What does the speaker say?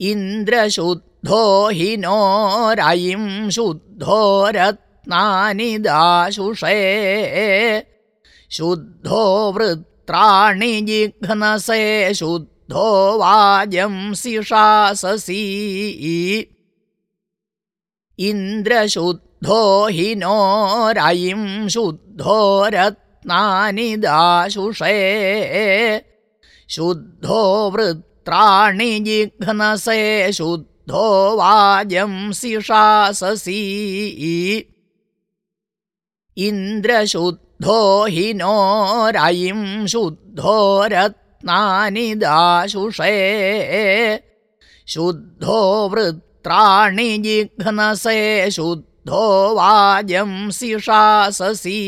ഇന്ദ്രശുദ്ധോ he നോരയിം ശുദ്ധോ ശുദ്ധോ വൃത്രാണി ജിഘ്നസേ ശുദ്ധോ വാജം സിഷാസസീ. ഇന്ദ്രശുദ്ധോ he നോരയിം ശുദ്ധോ രത്നാനി ശുദ്ധോ വൃത്ര वृत्राणि जिघ्नसे शुद्धो वाजंसि शाससि इन्द्रशुद्धो हि no रयिं शुद्धो रत्नानि दाशुषे। शुद्धो वृत्राणि जिघ्नसे शुद्धो वाजंसि शाससि